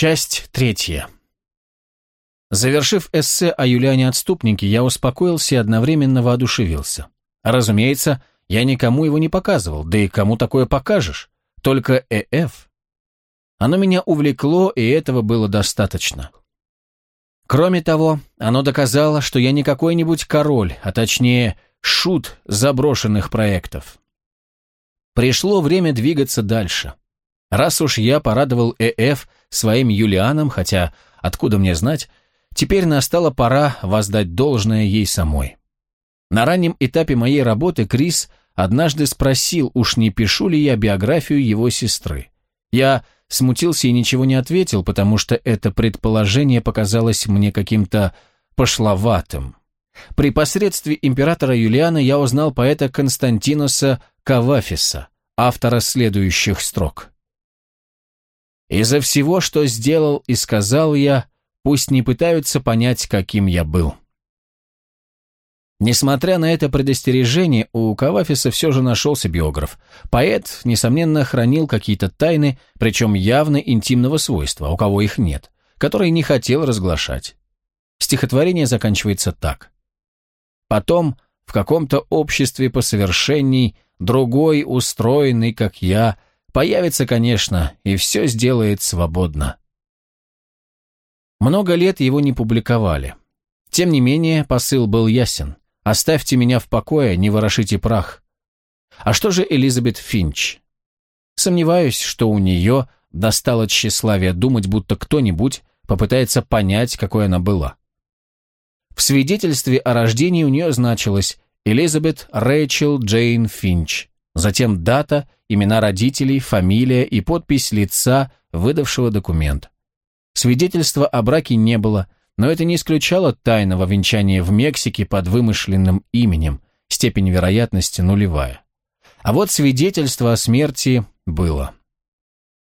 Часть третья. Завершив эссе о Юлиане Отступнике, я успокоился и одновременно воодушевился. Разумеется, я никому его не показывал, да и кому такое покажешь? Только ЭФ. Оно меня увлекло, и этого было достаточно. Кроме того, оно доказало, что я не какой-нибудь король, а точнее, шут заброшенных проектов. Пришло время двигаться дальше. Раз уж я порадовал ЭФ своим Юлианом, хотя откуда мне знать, теперь настала пора воздать должное ей самой. На раннем этапе моей работы Крис однажды спросил, уж не пишу ли я биографию его сестры. Я смутился и ничего не ответил, потому что это предположение показалось мне каким-то пошловатым. При посредстве императора Юлиана я узнал поэта Константиноса Кавафиса, автора следующих строк. Из-за всего, что сделал и сказал я, пусть не пытаются понять, каким я был. Несмотря на это предостережение, у Кавафиса все же нашелся биограф. Поэт, несомненно, хранил какие-то тайны, причем явно интимного свойства, у кого их нет, которые не хотел разглашать. Стихотворение заканчивается так. «Потом, в каком-то обществе посовершенней, другой, устроенный, как я, Появится, конечно, и все сделает свободно. Много лет его не публиковали. Тем не менее, посыл был ясен. «Оставьте меня в покое, не ворошите прах». А что же Элизабет Финч? Сомневаюсь, что у нее достало тщеславия думать, будто кто-нибудь попытается понять, какой она была. В свидетельстве о рождении у нее значилось Элизабет Рэйчел Джейн Финч, затем дата имена родителей, фамилия и подпись лица, выдавшего документ. Свидетельства о браке не было, но это не исключало тайного венчания в Мексике под вымышленным именем, степень вероятности нулевая. А вот свидетельство о смерти было.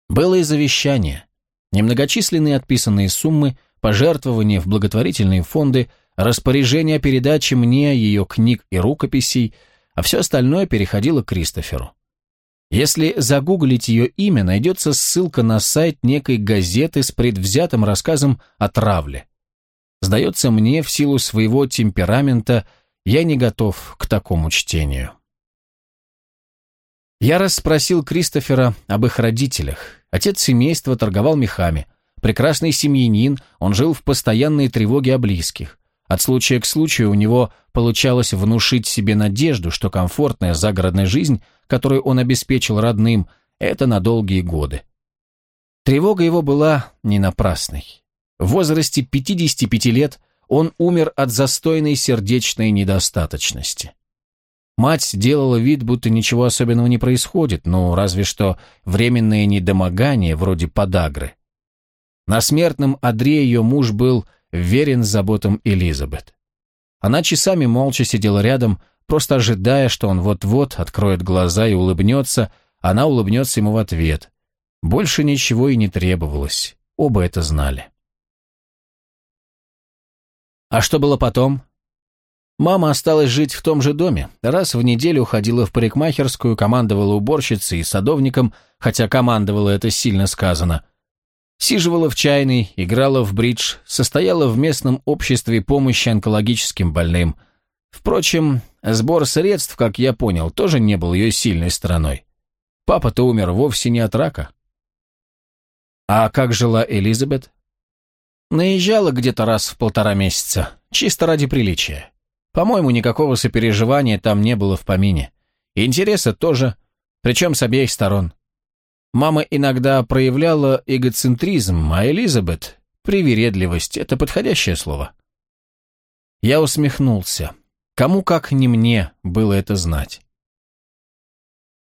Было и завещание. Немногочисленные отписанные суммы, пожертвования в благотворительные фонды, распоряжение о передаче мне ее книг и рукописей, а все остальное переходило к Кристоферу. Если загуглить ее имя, найдется ссылка на сайт некой газеты с предвзятым рассказом о травле. Сдается мне, в силу своего темперамента, я не готов к такому чтению. Я расспросил Кристофера об их родителях. Отец семейства торговал мехами. Прекрасный семьянин, он жил в постоянной тревоге о близких. От случая к случаю у него получалось внушить себе надежду, что комфортная загородная жизнь, которую он обеспечил родным, это на долгие годы. Тревога его была не напрасной. В возрасте 55 лет он умер от застойной сердечной недостаточности. Мать делала вид, будто ничего особенного не происходит, ну, разве что временное недомогание, вроде подагры. На смертном одре ее муж был верен заботам Элизабет. Она часами молча сидела рядом, просто ожидая, что он вот-вот откроет глаза и улыбнется, она улыбнется ему в ответ. Больше ничего и не требовалось, оба это знали. А что было потом? Мама осталась жить в том же доме, раз в неделю ходила в парикмахерскую, командовала уборщицей и садовником, хотя командовала это сильно сказано – Сиживала в чайной, играла в бридж, состояла в местном обществе помощи онкологическим больным. Впрочем, сбор средств, как я понял, тоже не был ее сильной стороной. Папа-то умер вовсе не от рака. А как жила Элизабет? Наезжала где-то раз в полтора месяца, чисто ради приличия. По-моему, никакого сопереживания там не было в помине. Интереса тоже, причем с обеих сторон. Мама иногда проявляла эгоцентризм, а Элизабет — привередливость. Это подходящее слово. Я усмехнулся. Кому как не мне было это знать.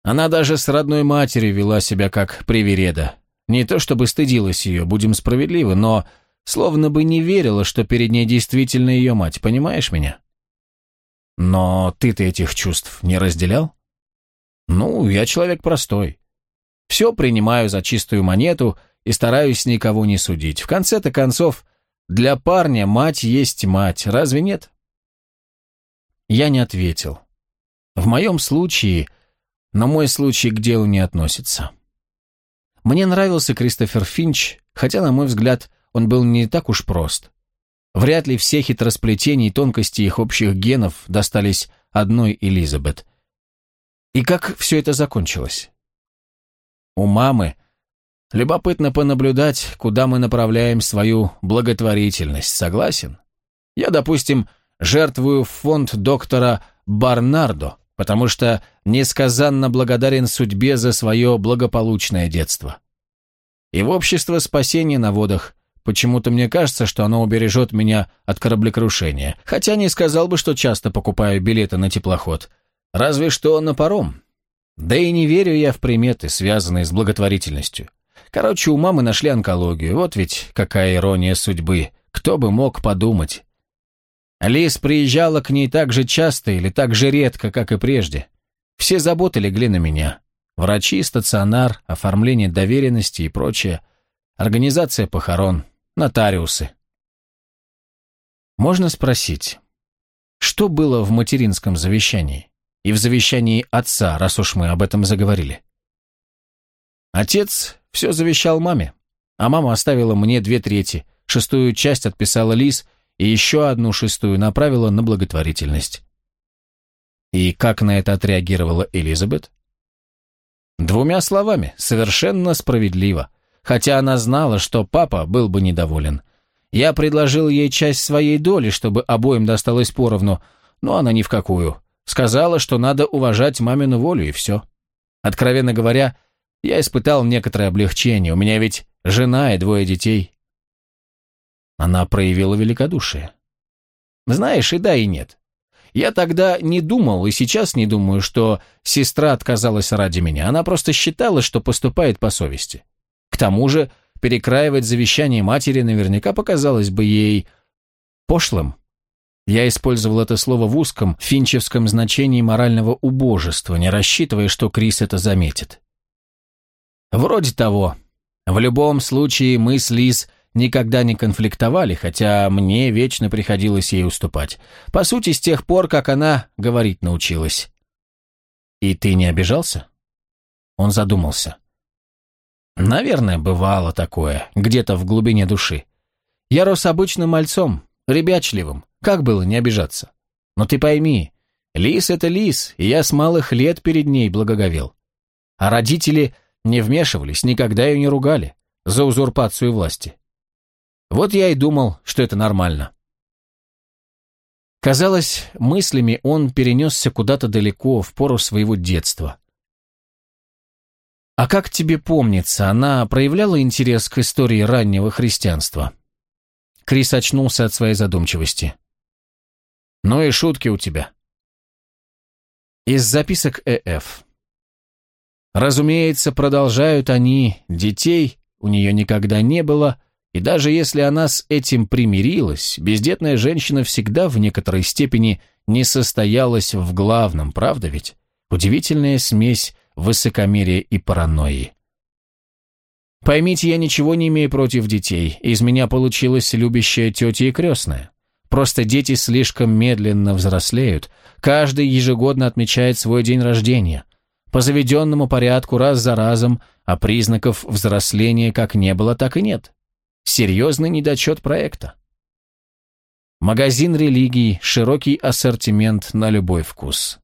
Она даже с родной матерью вела себя как привереда. Не то чтобы стыдилась ее, будем справедливы, но словно бы не верила, что перед ней действительно ее мать, понимаешь меня? Но ты-то этих чувств не разделял? Ну, я человек простой. Все принимаю за чистую монету и стараюсь никого не судить. В конце-то концов, для парня мать есть мать, разве нет? Я не ответил. В моем случае, но мой случай к делу не относится. Мне нравился Кристофер Финч, хотя, на мой взгляд, он был не так уж прост. Вряд ли все хитросплетения и тонкости их общих генов достались одной Элизабет. И как все это закончилось? У мамы любопытно понаблюдать, куда мы направляем свою благотворительность, согласен? Я, допустим, жертвую в фонд доктора Барнардо, потому что несказанно благодарен судьбе за свое благополучное детство. И в общество спасения на водах. Почему-то мне кажется, что оно убережет меня от кораблекрушения, хотя не сказал бы, что часто покупаю билеты на теплоход. Разве что на паром. Да и не верю я в приметы, связанные с благотворительностью. Короче, у мамы нашли онкологию, вот ведь какая ирония судьбы. Кто бы мог подумать. Лис приезжала к ней так же часто или так же редко, как и прежде. Все заботы легли на меня. Врачи, стационар, оформление доверенности и прочее. Организация похорон, нотариусы. Можно спросить, что было в материнском завещании? И в завещании отца, раз уж мы об этом заговорили. Отец все завещал маме, а мама оставила мне две трети, шестую часть отписала Лис и еще одну шестую направила на благотворительность. И как на это отреагировала Элизабет? Двумя словами, совершенно справедливо, хотя она знала, что папа был бы недоволен. Я предложил ей часть своей доли, чтобы обоим досталось поровну, но она ни в какую. Сказала, что надо уважать мамину волю, и все. Откровенно говоря, я испытал некоторое облегчение, у меня ведь жена и двое детей. Она проявила великодушие. Знаешь, и да, и нет. Я тогда не думал, и сейчас не думаю, что сестра отказалась ради меня. Она просто считала, что поступает по совести. К тому же, перекраивать завещание матери наверняка показалось бы ей пошлым. Я использовал это слово в узком, финчевском значении морального убожества, не рассчитывая, что Крис это заметит. Вроде того. В любом случае мы с Лиз никогда не конфликтовали, хотя мне вечно приходилось ей уступать. По сути, с тех пор, как она говорить научилась. «И ты не обижался?» Он задумался. «Наверное, бывало такое, где-то в глубине души. Я рос обычным мальцом, ребячливым, как было не обижаться? Но ты пойми, лис — это лис, и я с малых лет перед ней благоговел. А родители не вмешивались, никогда ее не ругали за узурпацию власти. Вот я и думал, что это нормально. Казалось, мыслями он перенесся куда-то далеко, в пору своего детства. А как тебе помнится, она проявляла интерес к истории раннего христианства? Крис очнулся от своей задумчивости. «Ну и шутки у тебя». Из записок ЭФ. Разумеется, продолжают они, детей у нее никогда не было, и даже если она с этим примирилась, бездетная женщина всегда в некоторой степени не состоялась в главном, правда ведь? Удивительная смесь высокомерия и паранойи. Поймите, я ничего не имею против детей, из меня получилась любящая тетя и крестная. Просто дети слишком медленно взрослеют, каждый ежегодно отмечает свой день рождения. По заведенному порядку раз за разом, а признаков взросления как не было, так и нет. Серьезный недочет проекта. Магазин религий, широкий ассортимент на любой вкус.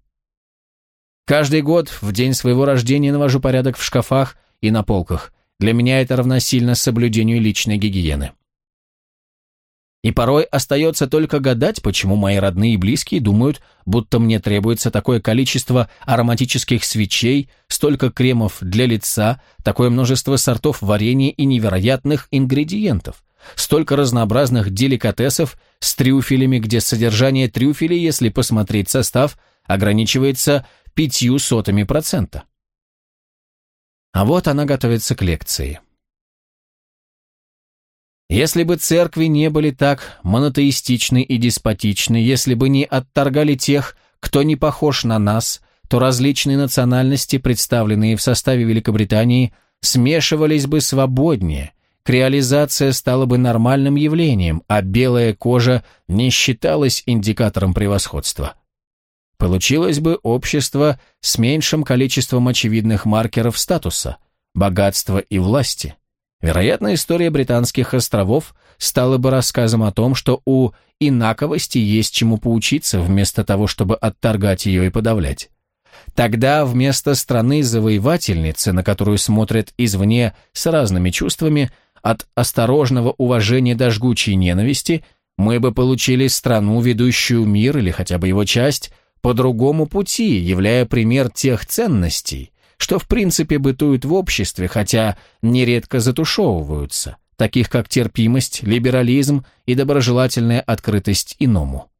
Каждый год в день своего рождения навожу порядок в шкафах и на полках. Для меня это равносильно соблюдению личной гигиены. И порой остается только гадать, почему мои родные и близкие думают, будто мне требуется такое количество ароматических свечей, столько кремов для лица, такое множество сортов варенья и невероятных ингредиентов, столько разнообразных деликатесов с трюфелями, где содержание трюфелей, если посмотреть состав, ограничивается пятью сотами процента. А вот она готовится к лекции. Если бы церкви не были так монотеистичны и деспотичны, если бы не отторгали тех, кто не похож на нас, то различные национальности, представленные в составе Великобритании, смешивались бы свободнее, креолизация стала бы нормальным явлением, а белая кожа не считалась индикатором превосходства. Получилось бы общество с меньшим количеством очевидных маркеров статуса, богатства и власти. Вероятно, история британских островов стала бы рассказом о том, что у инаковости есть чему поучиться, вместо того, чтобы отторгать ее и подавлять. Тогда вместо страны-завоевательницы, на которую смотрят извне с разными чувствами, от осторожного уважения до жгучей ненависти, мы бы получили страну, ведущую мир или хотя бы его часть, по другому пути, являя пример тех ценностей, что в принципе бытуют в обществе, хотя нередко затушевываются, таких как терпимость, либерализм и доброжелательная открытость иному.